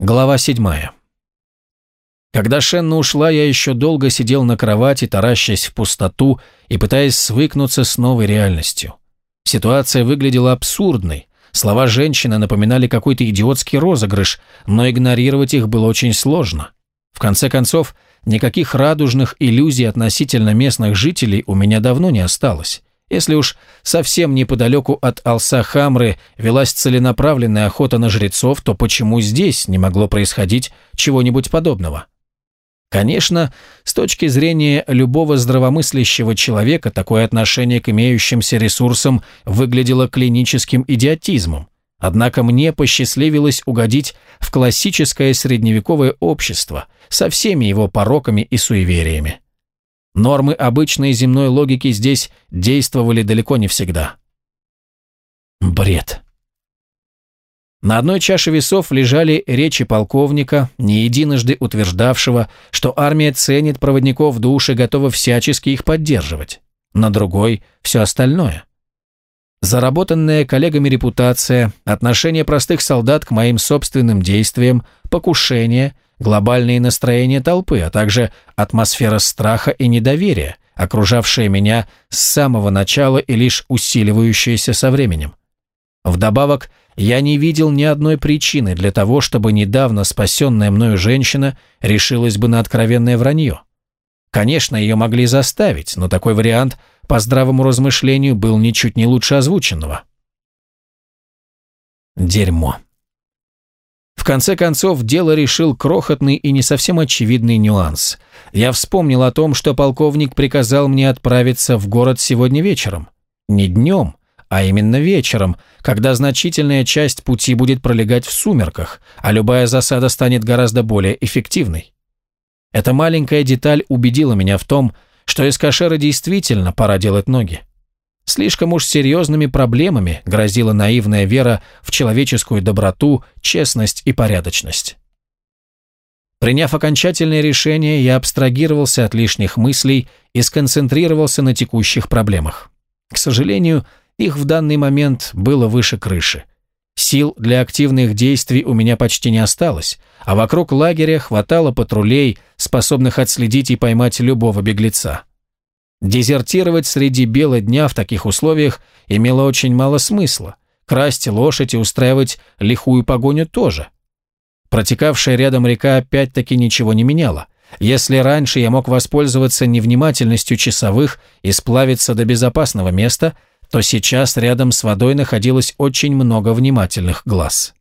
Глава седьмая. Когда Шенна ушла, я еще долго сидел на кровати, таращась в пустоту и пытаясь свыкнуться с новой реальностью. Ситуация выглядела абсурдной. Слова женщины напоминали какой-то идиотский розыгрыш, но игнорировать их было очень сложно. В конце концов, никаких радужных иллюзий относительно местных жителей у меня давно не осталось. Если уж совсем неподалеку от Алсахамры велась целенаправленная охота на жрецов, то почему здесь не могло происходить чего-нибудь подобного? Конечно, с точки зрения любого здравомыслящего человека такое отношение к имеющимся ресурсам выглядело клиническим идиотизмом. Однако мне посчастливилось угодить в классическое средневековое общество со всеми его пороками и суевериями. Нормы обычной земной логики здесь действовали далеко не всегда. Бред. На одной чаше весов лежали речи полковника, не единожды утверждавшего, что армия ценит проводников души и готова всячески их поддерживать. На другой – все остальное. Заработанная коллегами репутация, отношение простых солдат к моим собственным действиям, покушение, глобальные настроения толпы, а также атмосфера страха и недоверия, окружавшая меня с самого начала и лишь усиливающаяся со временем. Вдобавок, я не видел ни одной причины для того, чтобы недавно спасенная мною женщина решилась бы на откровенное вранье. Конечно, ее могли заставить, но такой вариант, по здравому размышлению, был ничуть не лучше озвученного. Дерьмо. В конце концов, дело решил крохотный и не совсем очевидный нюанс. Я вспомнил о том, что полковник приказал мне отправиться в город сегодня вечером. Не днем, а именно вечером, когда значительная часть пути будет пролегать в сумерках, а любая засада станет гораздо более эффективной. Эта маленькая деталь убедила меня в том, что из кошера действительно пора делать ноги. Слишком уж серьезными проблемами грозила наивная вера в человеческую доброту, честность и порядочность. Приняв окончательное решение, я абстрагировался от лишних мыслей и сконцентрировался на текущих проблемах. К сожалению, их в данный момент было выше крыши. Сил для активных действий у меня почти не осталось, а вокруг лагеря хватало патрулей, способных отследить и поймать любого беглеца. Дезертировать среди бела дня в таких условиях имело очень мало смысла. Красть лошадь и устраивать лихую погоню тоже. Протекавшая рядом река опять-таки ничего не меняла. Если раньше я мог воспользоваться невнимательностью часовых и сплавиться до безопасного места, то сейчас рядом с водой находилось очень много внимательных глаз.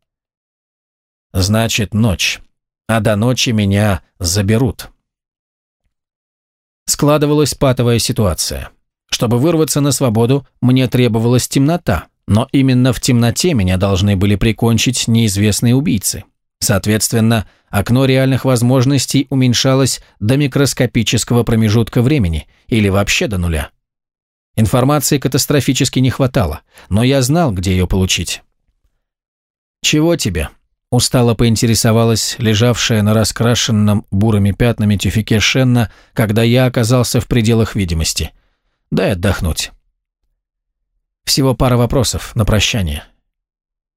Значит, ночь. А до ночи меня заберут. Складывалась патовая ситуация. Чтобы вырваться на свободу, мне требовалась темнота, но именно в темноте меня должны были прикончить неизвестные убийцы. Соответственно, окно реальных возможностей уменьшалось до микроскопического промежутка времени или вообще до нуля. Информации катастрофически не хватало, но я знал, где ее получить. «Чего тебе?» Устало поинтересовалась лежавшая на раскрашенном бурыми пятнами тюфике Шенна, когда я оказался в пределах видимости. «Дай отдохнуть». Всего пара вопросов на прощание.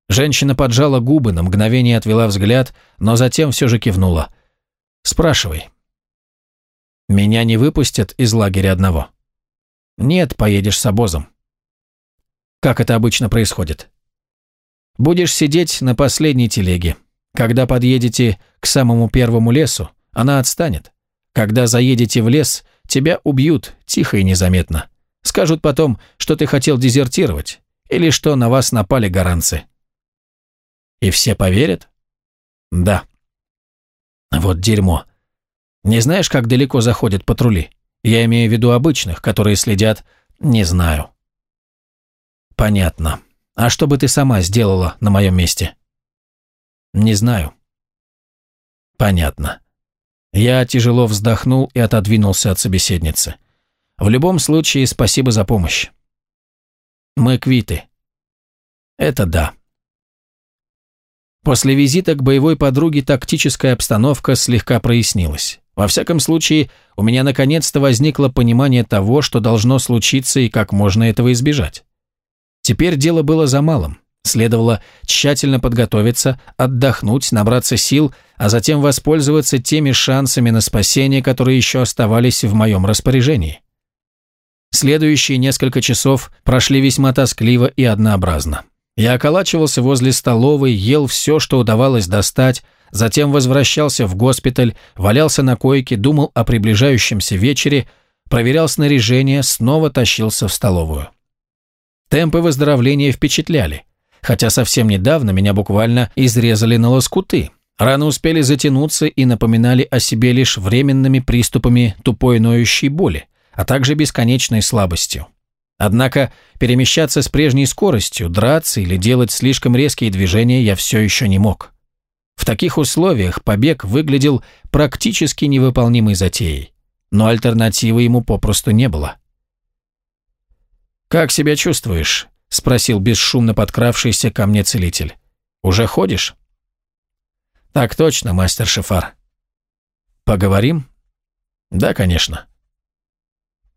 Женщина поджала губы, на мгновение отвела взгляд, но затем все же кивнула. «Спрашивай». «Меня не выпустят из лагеря одного?» «Нет, поедешь с обозом». «Как это обычно происходит?» Будешь сидеть на последней телеге. Когда подъедете к самому первому лесу, она отстанет. Когда заедете в лес, тебя убьют тихо и незаметно. Скажут потом, что ты хотел дезертировать, или что на вас напали гаранцы. И все поверят? Да. Вот дерьмо. Не знаешь, как далеко заходят патрули? Я имею в виду обычных, которые следят... Не знаю. Понятно. А что бы ты сама сделала на моем месте? Не знаю. Понятно. Я тяжело вздохнул и отодвинулся от собеседницы. В любом случае, спасибо за помощь. Мы квиты. Это да. После визита к боевой подруге тактическая обстановка слегка прояснилась. Во всяком случае, у меня наконец-то возникло понимание того, что должно случиться и как можно этого избежать. Теперь дело было за малым Следовало тщательно подготовиться, отдохнуть, набраться сил, а затем воспользоваться теми шансами на спасение, которые еще оставались в моем распоряжении. Следующие несколько часов прошли весьма тоскливо и однообразно. Я околачивался возле столовой, ел все, что удавалось достать, затем возвращался в госпиталь, валялся на койке, думал о приближающемся вечере, проверял снаряжение, снова тащился в столовую. Темпы выздоровления впечатляли, хотя совсем недавно меня буквально изрезали на лоскуты. Раны успели затянуться и напоминали о себе лишь временными приступами тупой ноющей боли, а также бесконечной слабостью. Однако перемещаться с прежней скоростью, драться или делать слишком резкие движения я все еще не мог. В таких условиях побег выглядел практически невыполнимой затеей, но альтернативы ему попросту не было. «Как себя чувствуешь?» – спросил бесшумно подкравшийся ко мне целитель. «Уже ходишь?» «Так точно, мастер Шефар». «Поговорим?» «Да, конечно».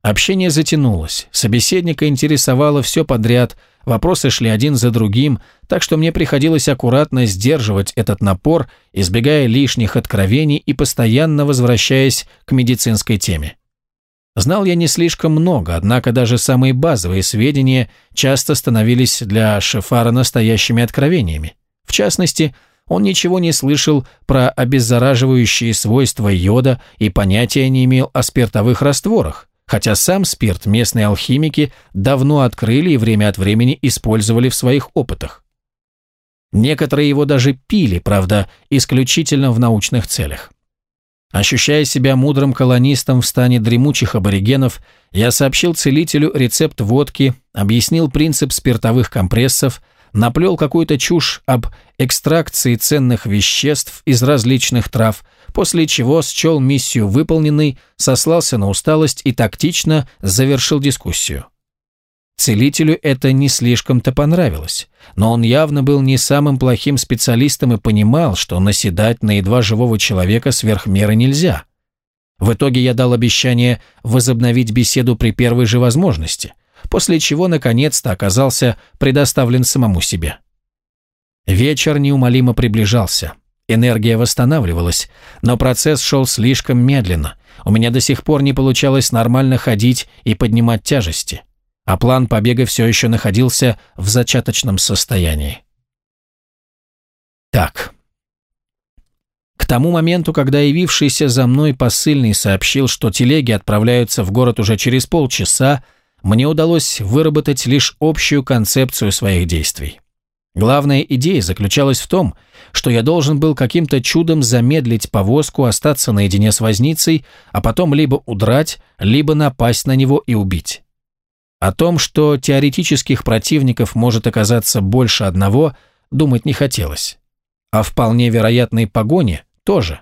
Общение затянулось, собеседника интересовало все подряд, вопросы шли один за другим, так что мне приходилось аккуратно сдерживать этот напор, избегая лишних откровений и постоянно возвращаясь к медицинской теме. Знал я не слишком много, однако даже самые базовые сведения часто становились для Шефара настоящими откровениями. В частности, он ничего не слышал про обеззараживающие свойства йода и понятия не имел о спиртовых растворах, хотя сам спирт местные алхимики давно открыли и время от времени использовали в своих опытах. Некоторые его даже пили, правда, исключительно в научных целях. Ощущая себя мудрым колонистом в стане дремучих аборигенов, я сообщил целителю рецепт водки, объяснил принцип спиртовых компрессов, наплел какую-то чушь об экстракции ценных веществ из различных трав, после чего счел миссию выполненной, сослался на усталость и тактично завершил дискуссию. Целителю это не слишком-то понравилось, но он явно был не самым плохим специалистом и понимал, что наседать на едва живого человека сверх меры нельзя. В итоге я дал обещание возобновить беседу при первой же возможности, после чего наконец-то оказался предоставлен самому себе. Вечер неумолимо приближался. Энергия восстанавливалась, но процесс шел слишком медленно. У меня до сих пор не получалось нормально ходить и поднимать тяжести а план побега все еще находился в зачаточном состоянии. Так. К тому моменту, когда явившийся за мной посыльный сообщил, что телеги отправляются в город уже через полчаса, мне удалось выработать лишь общую концепцию своих действий. Главная идея заключалась в том, что я должен был каким-то чудом замедлить повозку, остаться наедине с возницей, а потом либо удрать, либо напасть на него и убить. О том, что теоретических противников может оказаться больше одного, думать не хотелось. О вполне вероятной погоне тоже.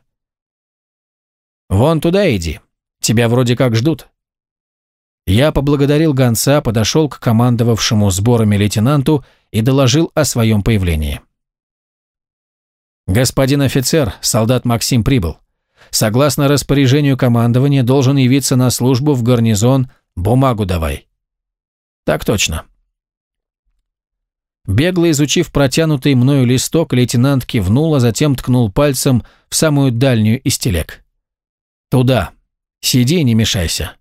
«Вон туда иди. Тебя вроде как ждут». Я поблагодарил гонца, подошел к командовавшему сборами лейтенанту и доложил о своем появлении. «Господин офицер, солдат Максим прибыл. Согласно распоряжению командования, должен явиться на службу в гарнизон. Бумагу давай». «Так точно». Бегло изучив протянутый мною листок, лейтенант кивнул, а затем ткнул пальцем в самую дальнюю из телег. «Туда. Сиди и не мешайся».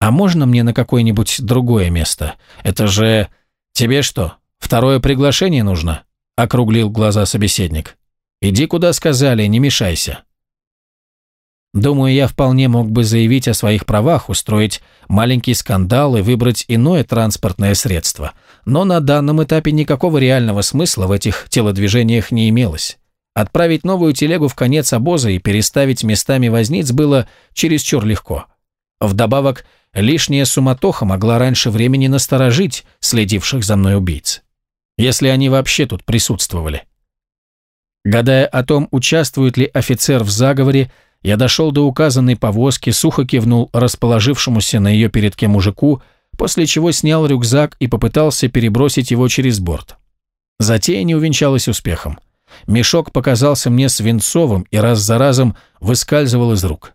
«А можно мне на какое-нибудь другое место? Это же... Тебе что, второе приглашение нужно?» — округлил глаза собеседник. «Иди, куда сказали, не мешайся». Думаю, я вполне мог бы заявить о своих правах, устроить маленький скандал и выбрать иное транспортное средство. Но на данном этапе никакого реального смысла в этих телодвижениях не имелось. Отправить новую телегу в конец обоза и переставить местами возниц было чересчур легко. Вдобавок, лишняя суматоха могла раньше времени насторожить следивших за мной убийц. Если они вообще тут присутствовали. Гадая о том, участвует ли офицер в заговоре, я дошел до указанной повозки, сухо кивнул расположившемуся на ее передке мужику, после чего снял рюкзак и попытался перебросить его через борт. Затея не увенчалась успехом. Мешок показался мне свинцовым и раз за разом выскальзывал из рук.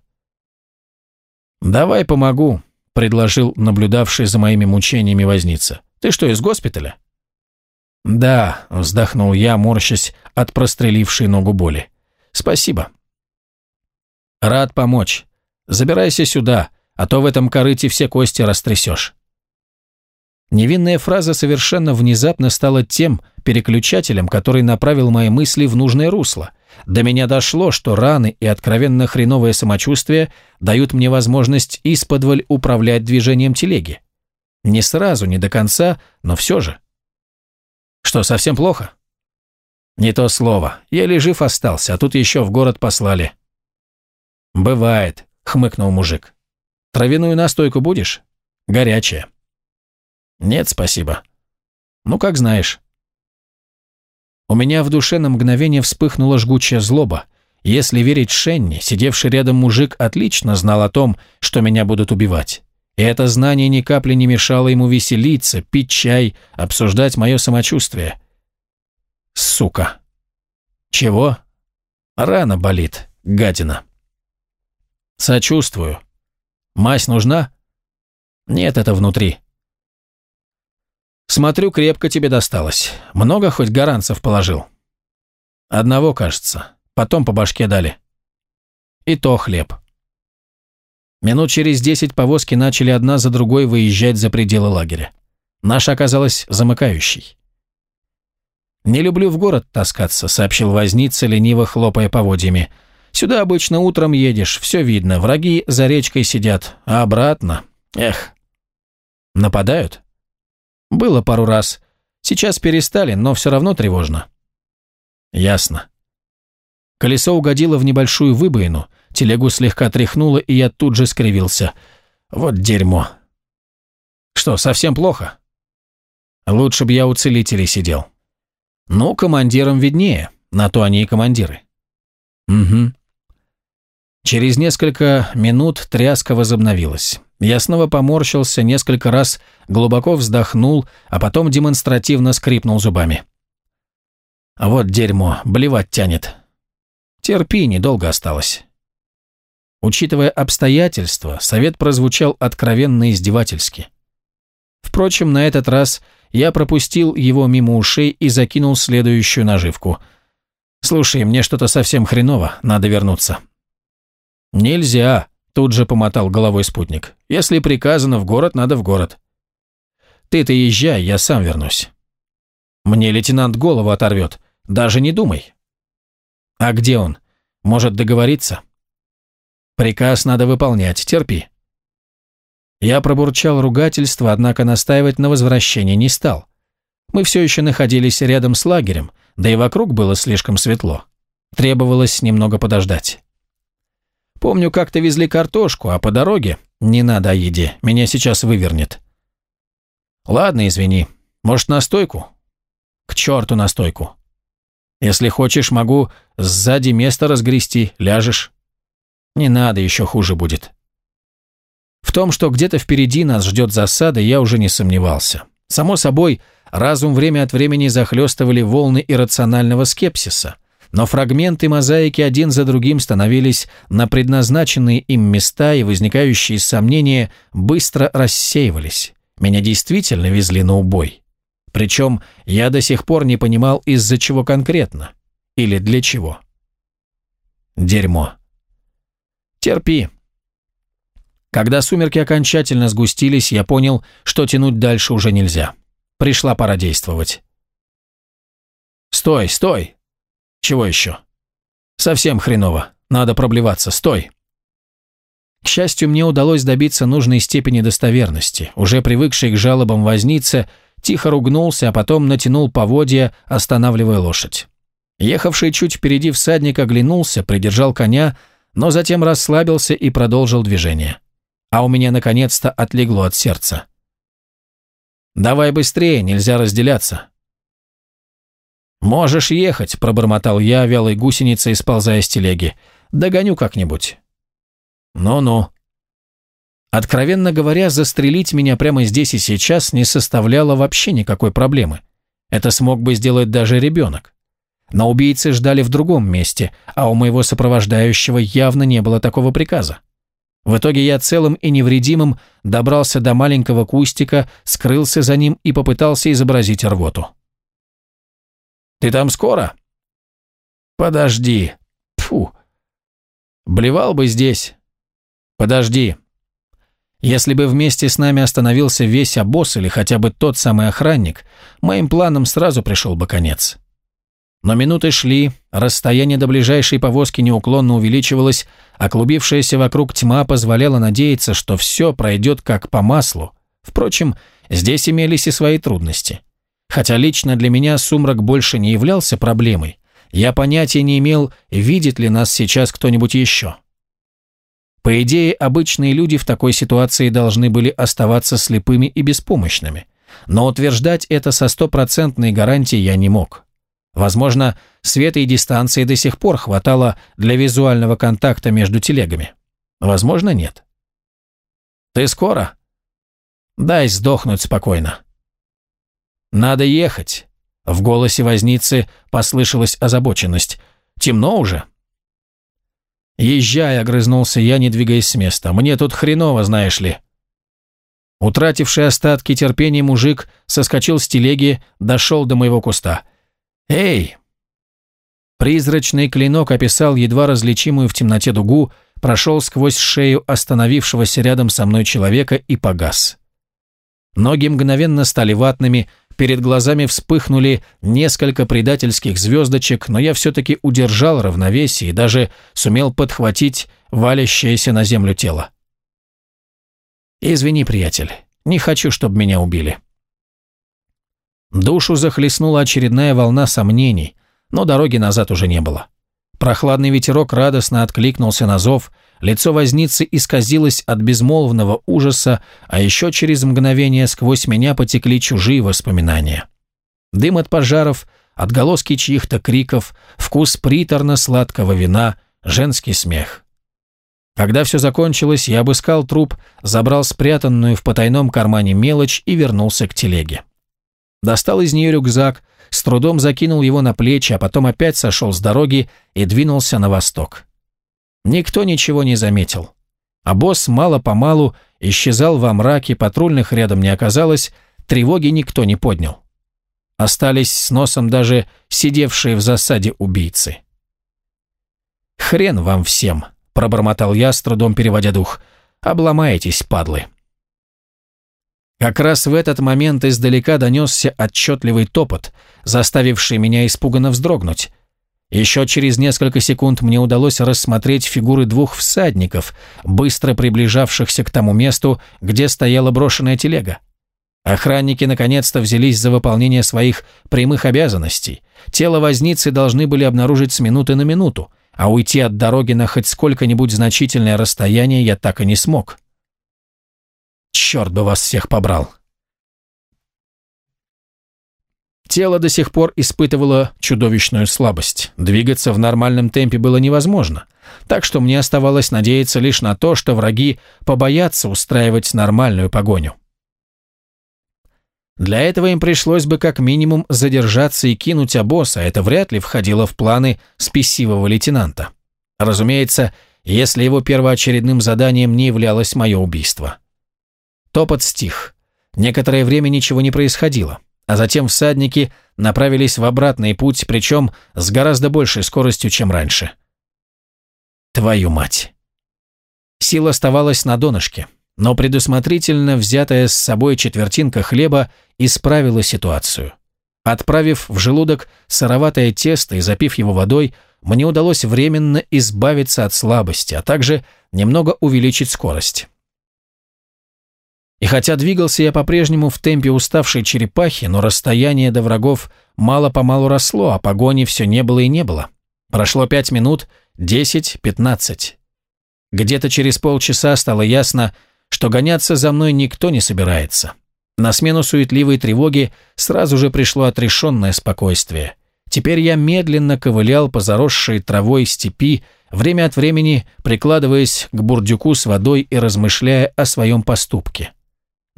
«Давай помогу», — предложил наблюдавший за моими мучениями возница. «Ты что, из госпиталя?» «Да», — вздохнул я, морщась от прострелившей ногу боли. «Спасибо». «Рад помочь. Забирайся сюда, а то в этом корыте все кости растрясешь». Невинная фраза совершенно внезапно стала тем переключателем, который направил мои мысли в нужное русло. До меня дошло, что раны и откровенно хреновое самочувствие дают мне возможность исподволь управлять движением телеги. Не сразу, не до конца, но все же. Что, совсем плохо? Не то слово. Еле жив остался, а тут еще в город послали. Бывает, хмыкнул мужик. Травяную настойку будешь? Горячая. Нет, спасибо. Ну, как знаешь. У меня в душе на мгновение вспыхнула жгучая злоба. Если верить Шенни, сидевший рядом мужик отлично знал о том, что меня будут убивать. И это знание ни капли не мешало ему веселиться, пить чай, обсуждать мое самочувствие. Сука. Чего? Рана болит, гадина. Сочувствую. Мазь нужна? Нет, это внутри. Смотрю, крепко тебе досталось. Много хоть гаранцев положил? Одного, кажется. Потом по башке дали. И то хлеб. Минут через десять повозки начали одна за другой выезжать за пределы лагеря. Наша оказалась замыкающей. «Не люблю в город таскаться», — сообщил возница, лениво хлопая поводьями. «Сюда обычно утром едешь, все видно, враги за речкой сидят, а обратно... Эх...» «Нападают?» Было пару раз. Сейчас перестали, но все равно тревожно. Ясно. Колесо угодило в небольшую выбоину, телегу слегка тряхнуло, и я тут же скривился. Вот дерьмо. Что, совсем плохо? Лучше бы я у целителей сидел. Ну, командирам виднее, на то они и командиры. Угу. Через несколько минут тряска возобновилась. Я снова поморщился, несколько раз глубоко вздохнул, а потом демонстративно скрипнул зубами. Вот дерьмо, блевать тянет. Терпи, недолго осталось. Учитывая обстоятельства, совет прозвучал откровенно издевательски. Впрочем, на этот раз я пропустил его мимо ушей и закинул следующую наживку. «Слушай, мне что-то совсем хреново, надо вернуться». «Нельзя», Тут же помотал головой спутник. «Если приказано в город, надо в город». «Ты-то езжай, я сам вернусь». «Мне лейтенант голову оторвет. Даже не думай». «А где он? Может договориться?» «Приказ надо выполнять, терпи». Я пробурчал ругательство, однако настаивать на возвращении не стал. Мы все еще находились рядом с лагерем, да и вокруг было слишком светло. Требовалось немного подождать. Помню, как-то везли картошку, а по дороге... Не надо о еде, меня сейчас вывернет. Ладно, извини. Может, настойку? К черту настойку. Если хочешь, могу сзади место разгрести, ляжешь. Не надо, еще хуже будет. В том, что где-то впереди нас ждет засада, я уже не сомневался. Само собой, разум время от времени захлестывали волны иррационального скепсиса – но фрагменты мозаики один за другим становились на предназначенные им места, и возникающие сомнения быстро рассеивались. Меня действительно везли на убой. Причем я до сих пор не понимал, из-за чего конкретно. Или для чего. Дерьмо. Терпи. Когда сумерки окончательно сгустились, я понял, что тянуть дальше уже нельзя. Пришла пора действовать. «Стой, стой!» Чего еще? Совсем хреново. Надо проблеваться. Стой. К счастью, мне удалось добиться нужной степени достоверности. Уже привыкший к жалобам возница, тихо ругнулся, а потом натянул поводья, останавливая лошадь. Ехавший чуть впереди всадник оглянулся, придержал коня, но затем расслабился и продолжил движение. А у меня наконец-то отлегло от сердца. «Давай быстрее, нельзя разделяться», «Можешь ехать», – пробормотал я, вялой гусеницей сползая с телеги. «Догоню как-нибудь». «Ну-ну». Откровенно говоря, застрелить меня прямо здесь и сейчас не составляло вообще никакой проблемы. Это смог бы сделать даже ребенок. Но убийцы ждали в другом месте, а у моего сопровождающего явно не было такого приказа. В итоге я целым и невредимым добрался до маленького кустика, скрылся за ним и попытался изобразить рвоту. Ты там скоро?» «Подожди. Фу. Блевал бы здесь. Подожди. Если бы вместе с нами остановился весь обоз или хотя бы тот самый охранник, моим планам сразу пришел бы конец. Но минуты шли, расстояние до ближайшей повозки неуклонно увеличивалось, а клубившаяся вокруг тьма позволяла надеяться, что все пройдет как по маслу. Впрочем, здесь имелись и свои трудности. Хотя лично для меня сумрак больше не являлся проблемой, я понятия не имел, видит ли нас сейчас кто-нибудь еще. По идее, обычные люди в такой ситуации должны были оставаться слепыми и беспомощными. Но утверждать это со стопроцентной гарантией я не мог. Возможно, света и дистанции до сих пор хватало для визуального контакта между телегами. Возможно, нет. «Ты скоро?» «Дай сдохнуть спокойно». «Надо ехать», в голосе возницы послышалась озабоченность. «Темно уже?» «Езжай», — огрызнулся я, не двигаясь с места. «Мне тут хреново, знаешь ли». Утративший остатки терпения мужик соскочил с телеги, дошел до моего куста. «Эй!» Призрачный клинок описал едва различимую в темноте дугу, прошел сквозь шею остановившегося рядом со мной человека и погас. Ноги мгновенно стали ватными, Перед глазами вспыхнули несколько предательских звездочек, но я все-таки удержал равновесие и даже сумел подхватить валящееся на землю тело. «Извини, приятель, не хочу, чтобы меня убили». Душу захлестнула очередная волна сомнений, но дороги назад уже не было. Прохладный ветерок радостно откликнулся на зов, лицо возницы исказилось от безмолвного ужаса, а еще через мгновение сквозь меня потекли чужие воспоминания. Дым от пожаров, отголоски чьих-то криков, вкус приторно-сладкого вина, женский смех. Когда все закончилось, я обыскал труп, забрал спрятанную в потайном кармане мелочь и вернулся к телеге. Достал из нее рюкзак, с трудом закинул его на плечи, а потом опять сошел с дороги и двинулся на восток. Никто ничего не заметил. А босс мало-помалу исчезал во мраке, патрульных рядом не оказалось, тревоги никто не поднял. Остались с носом даже сидевшие в засаде убийцы. «Хрен вам всем», — пробормотал я, с трудом переводя дух. «Обломаетесь, падлы». Как раз в этот момент издалека донесся отчетливый топот, заставивший меня испуганно вздрогнуть. Еще через несколько секунд мне удалось рассмотреть фигуры двух всадников, быстро приближавшихся к тому месту, где стояла брошенная телега. Охранники наконец-то взялись за выполнение своих прямых обязанностей. Тело возницы должны были обнаружить с минуты на минуту, а уйти от дороги на хоть сколько-нибудь значительное расстояние я так и не смог. Черт бы вас всех побрал. Тело до сих пор испытывало чудовищную слабость. Двигаться в нормальном темпе было невозможно. Так что мне оставалось надеяться лишь на то, что враги побоятся устраивать нормальную погоню. Для этого им пришлось бы как минимум задержаться и кинуть обоз, а это вряд ли входило в планы спесивого лейтенанта. Разумеется, если его первоочередным заданием не являлось мое убийство. Топот стих. Некоторое время ничего не происходило, а затем всадники направились в обратный путь, причем с гораздо большей скоростью, чем раньше. Твою мать! Сил оставалась на донышке, но предусмотрительно взятая с собой четвертинка хлеба исправила ситуацию. Отправив в желудок сыроватое тесто и запив его водой, мне удалось временно избавиться от слабости, а также немного увеличить скорость. И хотя двигался я по-прежнему в темпе уставшей черепахи, но расстояние до врагов мало-помалу росло, а погони все не было и не было. Прошло пять минут, десять, пятнадцать. Где-то через полчаса стало ясно, что гоняться за мной никто не собирается. На смену суетливой тревоги сразу же пришло отрешенное спокойствие. Теперь я медленно ковылял по заросшей травой степи, время от времени прикладываясь к бурдюку с водой и размышляя о своем поступке.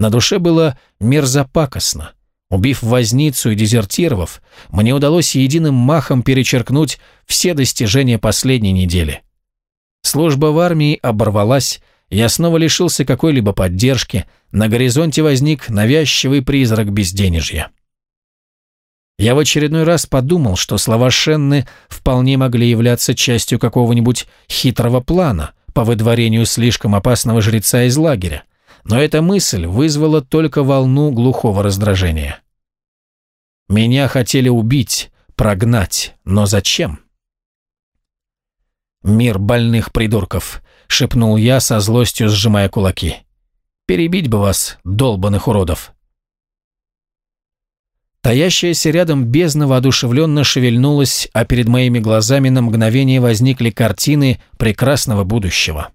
На душе было мерзопакостно. Убив возницу и дезертировав, мне удалось единым махом перечеркнуть все достижения последней недели. Служба в армии оборвалась, я снова лишился какой-либо поддержки, на горизонте возник навязчивый призрак безденежья. Я в очередной раз подумал, что слова Шенны вполне могли являться частью какого-нибудь хитрого плана по выдворению слишком опасного жреца из лагеря, но эта мысль вызвала только волну глухого раздражения. Меня хотели убить, прогнать, но зачем? «Мир больных придурков», — шепнул я со злостью, сжимая кулаки. «Перебить бы вас, долбаных уродов». Таящаяся рядом бездна воодушевленно шевельнулась, а перед моими глазами на мгновение возникли картины прекрасного будущего.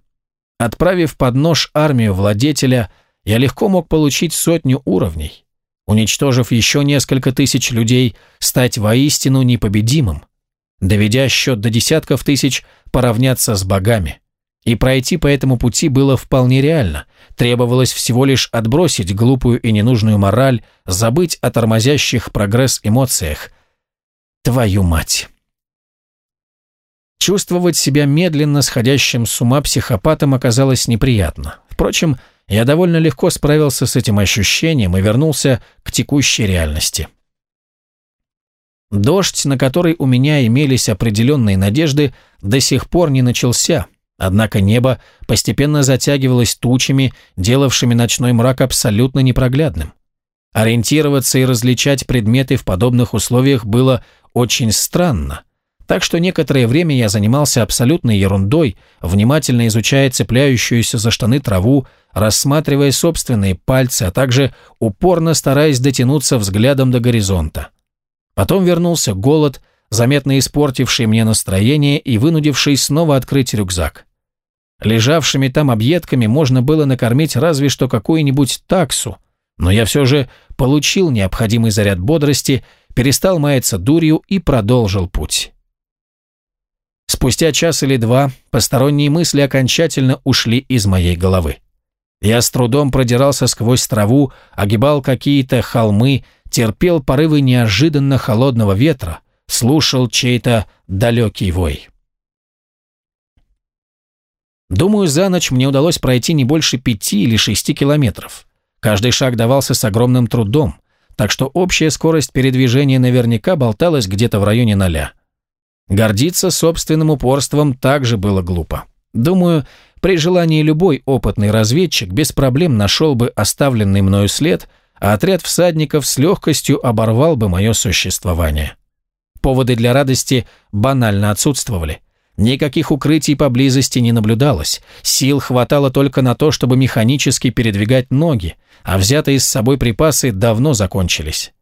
Отправив под нож армию владетеля, я легко мог получить сотню уровней. Уничтожив еще несколько тысяч людей, стать воистину непобедимым. Доведя счет до десятков тысяч, поравняться с богами. И пройти по этому пути было вполне реально. Требовалось всего лишь отбросить глупую и ненужную мораль, забыть о тормозящих прогресс эмоциях. Твою мать! Чувствовать себя медленно сходящим с ума психопатом оказалось неприятно. Впрочем, я довольно легко справился с этим ощущением и вернулся к текущей реальности. Дождь, на который у меня имелись определенные надежды, до сих пор не начался – Однако небо постепенно затягивалось тучами, делавшими ночной мрак абсолютно непроглядным. Ориентироваться и различать предметы в подобных условиях было очень странно, так что некоторое время я занимался абсолютной ерундой, внимательно изучая цепляющуюся за штаны траву, рассматривая собственные пальцы, а также упорно стараясь дотянуться взглядом до горизонта. Потом вернулся голод, заметно испортивший мне настроение и вынудивший снова открыть рюкзак. Лежавшими там объедками можно было накормить разве что какую-нибудь таксу, но я все же получил необходимый заряд бодрости, перестал маяться дурью и продолжил путь. Спустя час или два посторонние мысли окончательно ушли из моей головы. Я с трудом продирался сквозь траву, огибал какие-то холмы, терпел порывы неожиданно холодного ветра, слушал чей-то далекий вой. Думаю, за ночь мне удалось пройти не больше пяти или шести километров. Каждый шаг давался с огромным трудом, так что общая скорость передвижения наверняка болталась где-то в районе ноля. Гордиться собственным упорством также было глупо. Думаю, при желании любой опытный разведчик без проблем нашел бы оставленный мною след, а отряд всадников с легкостью оборвал бы мое существование. Поводы для радости банально отсутствовали. Никаких укрытий поблизости не наблюдалось, сил хватало только на то, чтобы механически передвигать ноги, а взятые с собой припасы давно закончились.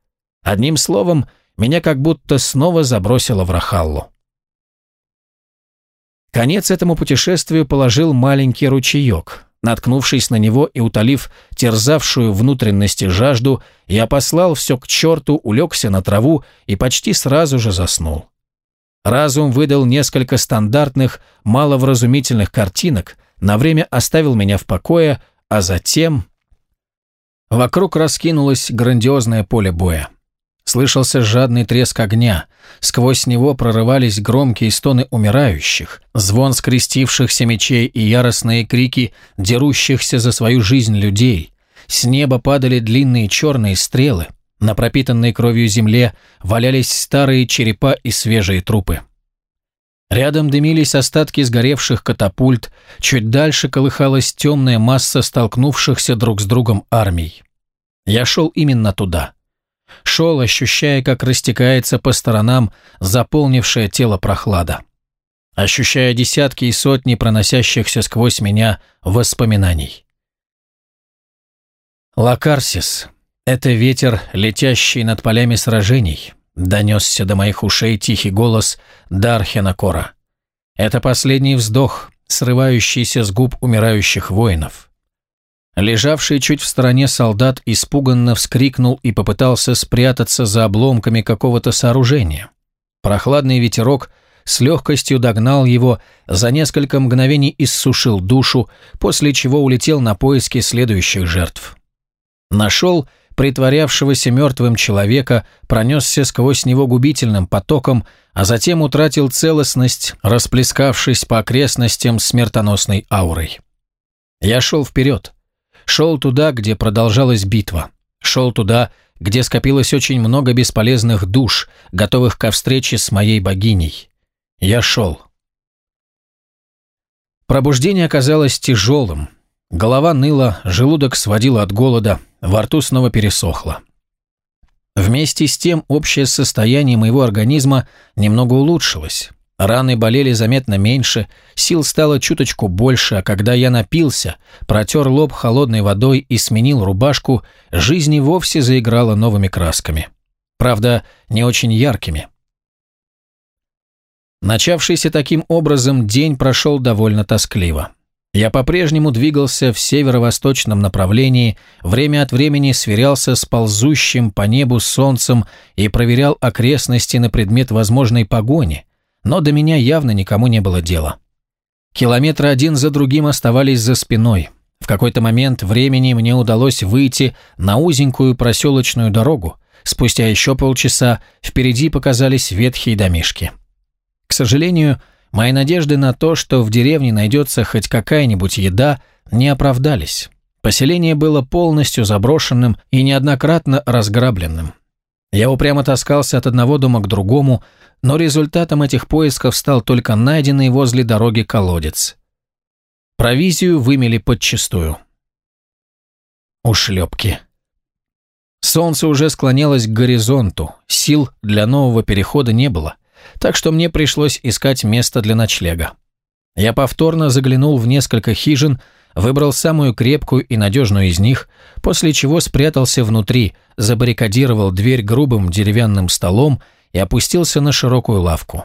Одним словом, меня как будто снова забросило в Рахаллу. Конец этому путешествию положил маленький ручеек. Наткнувшись на него и утолив терзавшую внутренности жажду, я послал все к черту, улегся на траву и почти сразу же заснул. Разум выдал несколько стандартных, маловразумительных картинок, на время оставил меня в покое, а затем... Вокруг раскинулось грандиозное поле боя. Слышался жадный треск огня, сквозь него прорывались громкие стоны умирающих, звон скрестившихся мечей и яростные крики дерущихся за свою жизнь людей. С неба падали длинные черные стрелы, на пропитанной кровью земле валялись старые черепа и свежие трупы. Рядом дымились остатки сгоревших катапульт, чуть дальше колыхалась темная масса столкнувшихся друг с другом армий. Я шел именно туда. Шел, ощущая, как растекается по сторонам заполнившее тело прохлада. Ощущая десятки и сотни проносящихся сквозь меня воспоминаний. Лакарсис, «Это ветер, летящий над полями сражений», — донесся до моих ушей тихий голос Дархена Кора. «Это последний вздох, срывающийся с губ умирающих воинов». Лежавший чуть в стороне солдат испуганно вскрикнул и попытался спрятаться за обломками какого-то сооружения. Прохладный ветерок с легкостью догнал его, за несколько мгновений иссушил душу, после чего улетел на поиски следующих жертв. Нашел притворявшегося мертвым человека, пронесся сквозь него губительным потоком, а затем утратил целостность, расплескавшись по окрестностям смертоносной аурой. Я шел вперед. Шел туда, где продолжалась битва. Шел туда, где скопилось очень много бесполезных душ, готовых ко встрече с моей богиней. Я шел. Пробуждение оказалось тяжелым. Голова ныла, желудок сводило от голода, во рту снова пересохло. Вместе с тем общее состояние моего организма немного улучшилось. Раны болели заметно меньше, сил стало чуточку больше, а когда я напился, протер лоб холодной водой и сменил рубашку, жизнь и вовсе заиграла новыми красками. Правда, не очень яркими. Начавшийся таким образом день прошел довольно тоскливо. Я по-прежнему двигался в северо-восточном направлении, время от времени сверялся с ползущим по небу солнцем и проверял окрестности на предмет возможной погони – но до меня явно никому не было дела. Километры один за другим оставались за спиной. В какой-то момент времени мне удалось выйти на узенькую проселочную дорогу. Спустя еще полчаса впереди показались ветхие домишки. К сожалению, мои надежды на то, что в деревне найдется хоть какая-нибудь еда, не оправдались. Поселение было полностью заброшенным и неоднократно разграбленным. Я упрямо таскался от одного дома к другому, но результатом этих поисков стал только найденный возле дороги колодец. Провизию вымели подчистую. Ушлепки. Солнце уже склонялось к горизонту, сил для нового перехода не было, так что мне пришлось искать место для ночлега. Я повторно заглянул в несколько хижин, выбрал самую крепкую и надежную из них, после чего спрятался внутри, забаррикадировал дверь грубым деревянным столом и опустился на широкую лавку.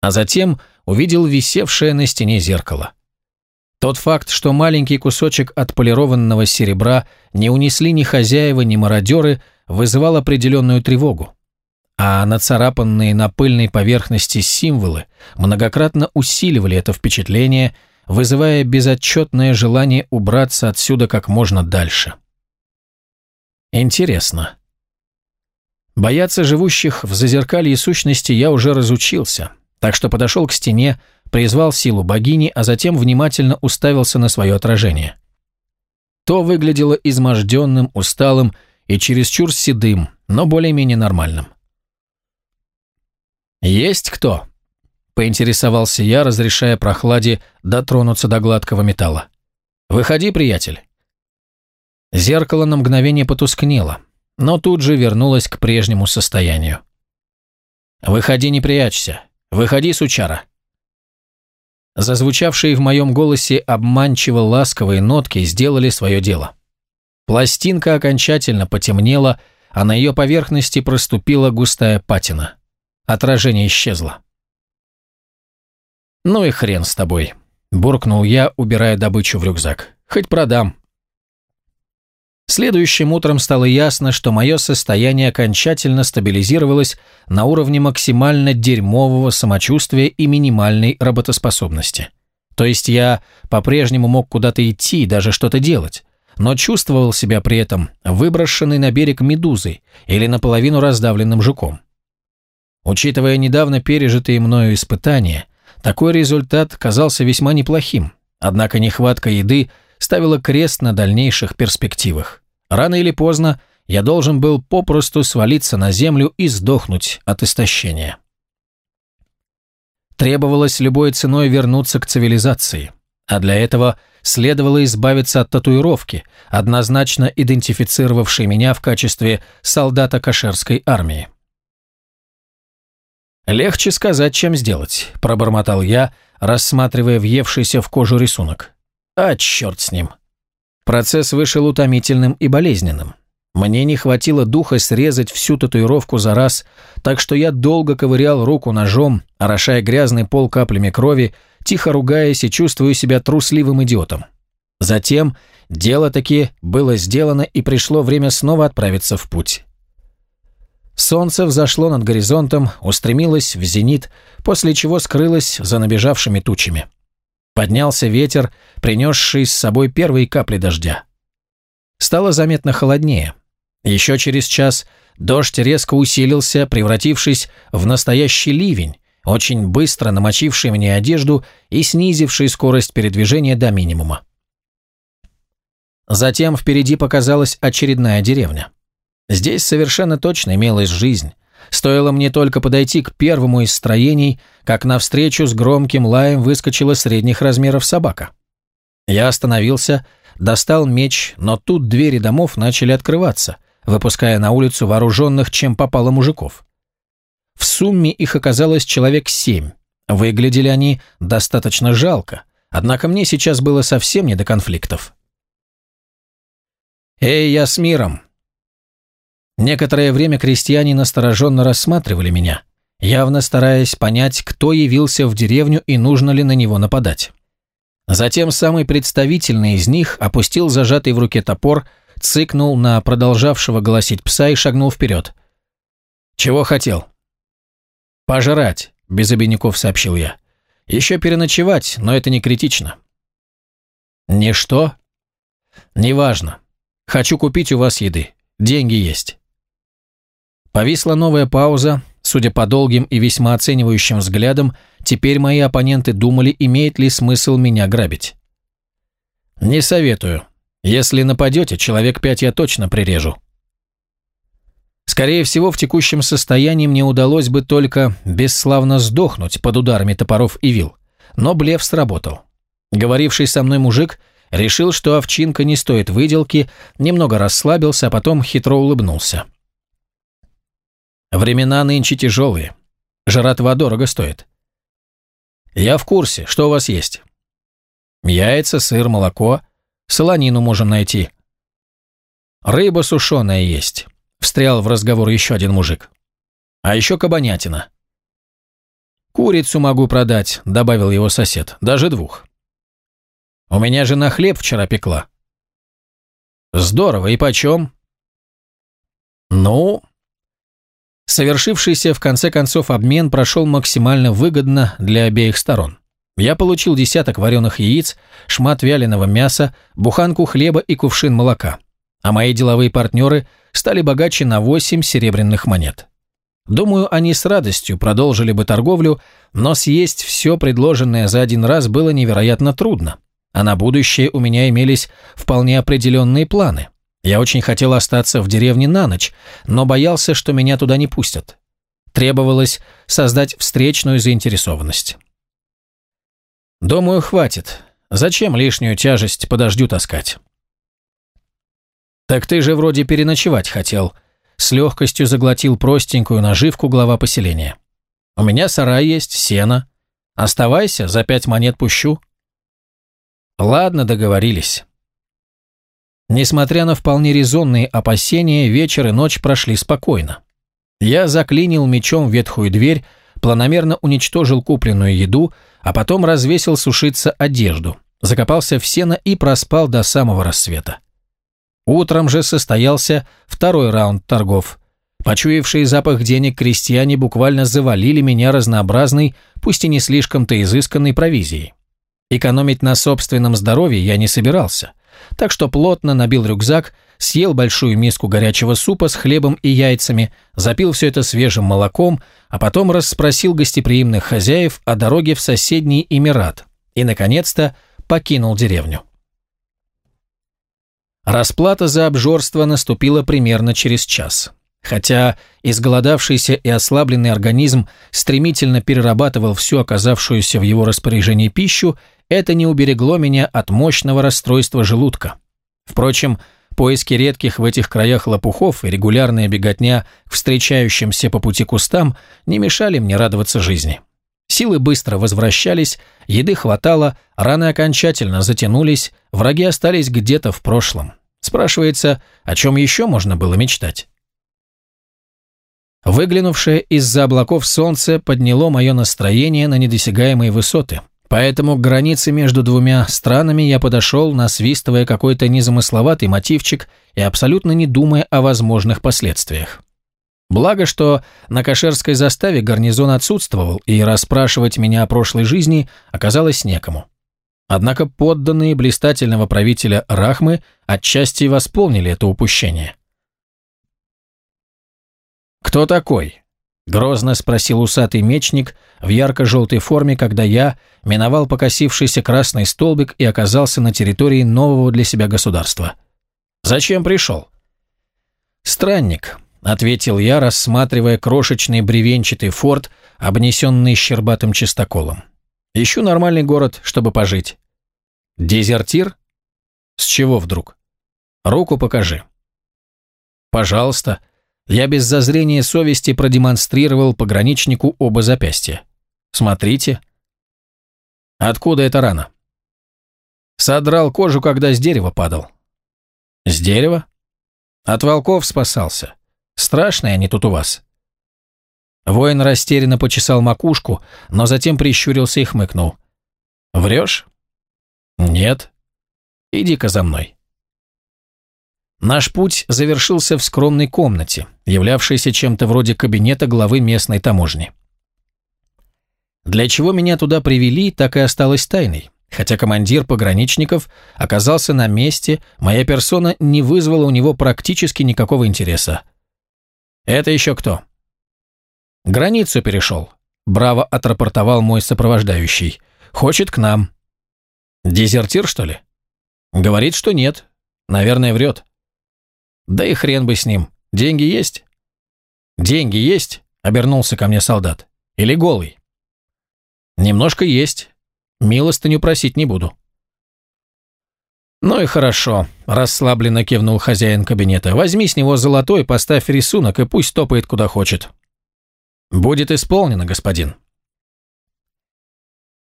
А затем увидел висевшее на стене зеркало. Тот факт, что маленький кусочек отполированного серебра не унесли ни хозяева, ни мародеры, вызывал определенную тревогу. А нацарапанные на пыльной поверхности символы многократно усиливали это впечатление, вызывая безотчетное желание убраться отсюда как можно дальше. Интересно, Бояться живущих в зазеркалье сущности я уже разучился, так что подошел к стене, призвал силу богини, а затем внимательно уставился на свое отражение. То выглядело изможденным, усталым и чересчур седым, но более-менее нормальным. «Есть кто?» – поинтересовался я, разрешая прохладе дотронуться до гладкого металла. «Выходи, приятель». Зеркало на мгновение потускнело – но тут же вернулась к прежнему состоянию. «Выходи, не прячься. Выходи, сучара». Зазвучавшие в моем голосе обманчиво ласковые нотки сделали свое дело. Пластинка окончательно потемнела, а на ее поверхности проступила густая патина. Отражение исчезло. «Ну и хрен с тобой», – буркнул я, убирая добычу в рюкзак. «Хоть продам, Следующим утром стало ясно, что мое состояние окончательно стабилизировалось на уровне максимально дерьмового самочувствия и минимальной работоспособности. То есть я по-прежнему мог куда-то идти и даже что-то делать, но чувствовал себя при этом выброшенный на берег медузой или наполовину раздавленным жуком. Учитывая недавно пережитые мною испытания, такой результат казался весьма неплохим, однако нехватка еды ставила крест на дальнейших перспективах. Рано или поздно я должен был попросту свалиться на землю и сдохнуть от истощения. Требовалось любой ценой вернуться к цивилизации, а для этого следовало избавиться от татуировки, однозначно идентифицировавшей меня в качестве солдата кошерской армии. «Легче сказать, чем сделать», – пробормотал я, рассматривая въевшийся в кожу рисунок. «А, черт с ним!» Процесс вышел утомительным и болезненным. Мне не хватило духа срезать всю татуировку за раз, так что я долго ковырял руку ножом, орошая грязный пол каплями крови, тихо ругаясь и чувствуя себя трусливым идиотом. Затем дело таки было сделано, и пришло время снова отправиться в путь. Солнце взошло над горизонтом, устремилось в зенит, после чего скрылось за набежавшими тучами. Поднялся ветер, принесший с собой первые капли дождя. Стало заметно холоднее. Еще через час дождь резко усилился, превратившись в настоящий ливень, очень быстро намочивший мне одежду и снизивший скорость передвижения до минимума. Затем впереди показалась очередная деревня. Здесь совершенно точно имелась жизнь. Стоило мне только подойти к первому из строений, как навстречу с громким лаем выскочила средних размеров собака. Я остановился, достал меч, но тут двери домов начали открываться, выпуская на улицу вооруженных, чем попало мужиков. В сумме их оказалось человек семь. Выглядели они достаточно жалко, однако мне сейчас было совсем не до конфликтов. «Эй, я с миром!» Некоторое время крестьяне настороженно рассматривали меня, явно стараясь понять, кто явился в деревню и нужно ли на него нападать. Затем самый представительный из них опустил зажатый в руке топор, цыкнул на продолжавшего голосить пса и шагнул вперед. «Чего хотел?» «Пожрать», — без обиняков сообщил я. «Еще переночевать, но это не критично». «Не что?» «Неважно. Хочу купить у вас еды. Деньги есть». Повисла новая пауза. Судя по долгим и весьма оценивающим взглядам, теперь мои оппоненты думали, имеет ли смысл меня грабить. «Не советую. Если нападете, человек пять я точно прирежу». Скорее всего, в текущем состоянии мне удалось бы только бесславно сдохнуть под ударами топоров и вил. Но блеф сработал. Говоривший со мной мужик решил, что овчинка не стоит выделки, немного расслабился, а потом хитро улыбнулся. Времена нынче тяжелые. Жратва дорого стоит. Я в курсе, что у вас есть. Яйца, сыр, молоко. Солонину можем найти. Рыба сушеная есть. Встрял в разговор еще один мужик. А еще кабанятина. «Курицу могу продать», — добавил его сосед. «Даже двух». «У меня жена хлеб вчера пекла». «Здорово, и почем?» «Ну...» Совершившийся в конце концов обмен прошел максимально выгодно для обеих сторон. Я получил десяток вареных яиц, шмат вяленого мяса, буханку хлеба и кувшин молока. А мои деловые партнеры стали богаче на 8 серебряных монет. Думаю, они с радостью продолжили бы торговлю, но съесть все предложенное за один раз было невероятно трудно. А на будущее у меня имелись вполне определенные планы. Я очень хотел остаться в деревне на ночь, но боялся, что меня туда не пустят. Требовалось создать встречную заинтересованность. Думаю, хватит. Зачем лишнюю тяжесть подождю таскать? «Так ты же вроде переночевать хотел», — с легкостью заглотил простенькую наживку глава поселения. «У меня сарай есть, сено. Оставайся, за пять монет пущу». «Ладно, договорились». Несмотря на вполне резонные опасения, вечер и ночь прошли спокойно. Я заклинил мечом ветхую дверь, планомерно уничтожил купленную еду, а потом развесил сушиться одежду, закопался в сено и проспал до самого рассвета. Утром же состоялся второй раунд торгов. Почуявшие запах денег крестьяне буквально завалили меня разнообразной, пусть и не слишком-то изысканной провизией. Экономить на собственном здоровье я не собирался, так что плотно набил рюкзак, съел большую миску горячего супа с хлебом и яйцами, запил все это свежим молоком, а потом расспросил гостеприимных хозяев о дороге в соседний Эмират и, наконец-то, покинул деревню. Расплата за обжорство наступила примерно через час. Хотя изголодавшийся и ослабленный организм стремительно перерабатывал всю оказавшуюся в его распоряжении пищу, это не уберегло меня от мощного расстройства желудка. Впрочем, поиски редких в этих краях лопухов и регулярная беготня к встречающимся по пути кустам не мешали мне радоваться жизни. Силы быстро возвращались, еды хватало, раны окончательно затянулись, враги остались где-то в прошлом. Спрашивается, о чем еще можно было мечтать? Выглянувшее из-за облаков солнце подняло мое настроение на недосягаемые высоты, поэтому к границе между двумя странами я подошел, насвистывая какой-то незамысловатый мотивчик и абсолютно не думая о возможных последствиях. Благо, что на кошерской заставе гарнизон отсутствовал, и расспрашивать меня о прошлой жизни оказалось некому. Однако подданные блистательного правителя Рахмы отчасти восполнили это упущение. «Кто такой?» – грозно спросил усатый мечник в ярко-желтой форме, когда я миновал покосившийся красный столбик и оказался на территории нового для себя государства. «Зачем пришел?» «Странник», — ответил я, рассматривая крошечный бревенчатый форт, обнесенный щербатым чистоколом. «Ищу нормальный город, чтобы пожить». «Дезертир? С чего вдруг? Руку покажи». «Пожалуйста». Я без зазрения совести продемонстрировал пограничнику оба запястья. «Смотрите». «Откуда эта рана?» «Содрал кожу, когда с дерева падал». «С дерева?» «От волков спасался. Страшные они тут у вас». Воин растерянно почесал макушку, но затем прищурился и хмыкнул. «Врешь?» «Нет. Иди-ка за мной». Наш путь завершился в скромной комнате, являвшейся чем-то вроде кабинета главы местной таможни. Для чего меня туда привели, так и осталось тайной. Хотя командир пограничников оказался на месте, моя персона не вызвала у него практически никакого интереса. «Это еще кто?» «Границу перешел», — браво отрапортовал мой сопровождающий. «Хочет к нам». «Дезертир, что ли?» «Говорит, что нет. Наверное, врет». Да и хрен бы с ним. Деньги есть? Деньги есть? Обернулся ко мне солдат. Или голый? Немножко есть. Милостыню просить не буду. «Ну и хорошо», – расслабленно кивнул хозяин кабинета. «Возьми с него золотой, поставь рисунок и пусть топает куда хочет». «Будет исполнено, господин».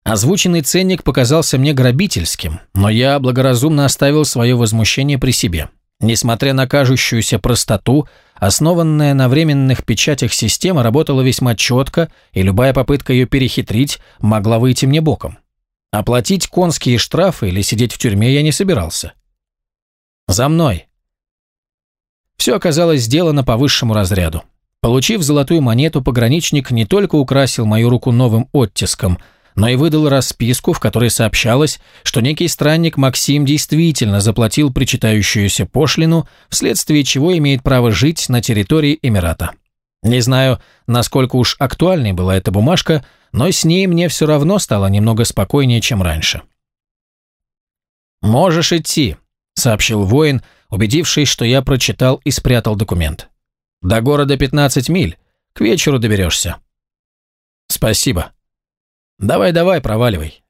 Озвученный ценник показался мне грабительским, но я благоразумно оставил свое возмущение при себе. Несмотря на кажущуюся простоту, основанная на временных печатях система работала весьма четко, и любая попытка ее перехитрить могла выйти мне боком. Оплатить конские штрафы или сидеть в тюрьме я не собирался. «За мной!» Все оказалось сделано по высшему разряду. Получив золотую монету, пограничник не только украсил мою руку новым оттиском – но и выдал расписку, в которой сообщалось, что некий странник Максим действительно заплатил причитающуюся пошлину, вследствие чего имеет право жить на территории Эмирата. Не знаю, насколько уж актуальной была эта бумажка, но с ней мне все равно стало немного спокойнее, чем раньше. «Можешь идти», — сообщил воин, убедившись, что я прочитал и спрятал документ. «До города 15 миль. К вечеру доберешься». «Спасибо», «Давай-давай, проваливай».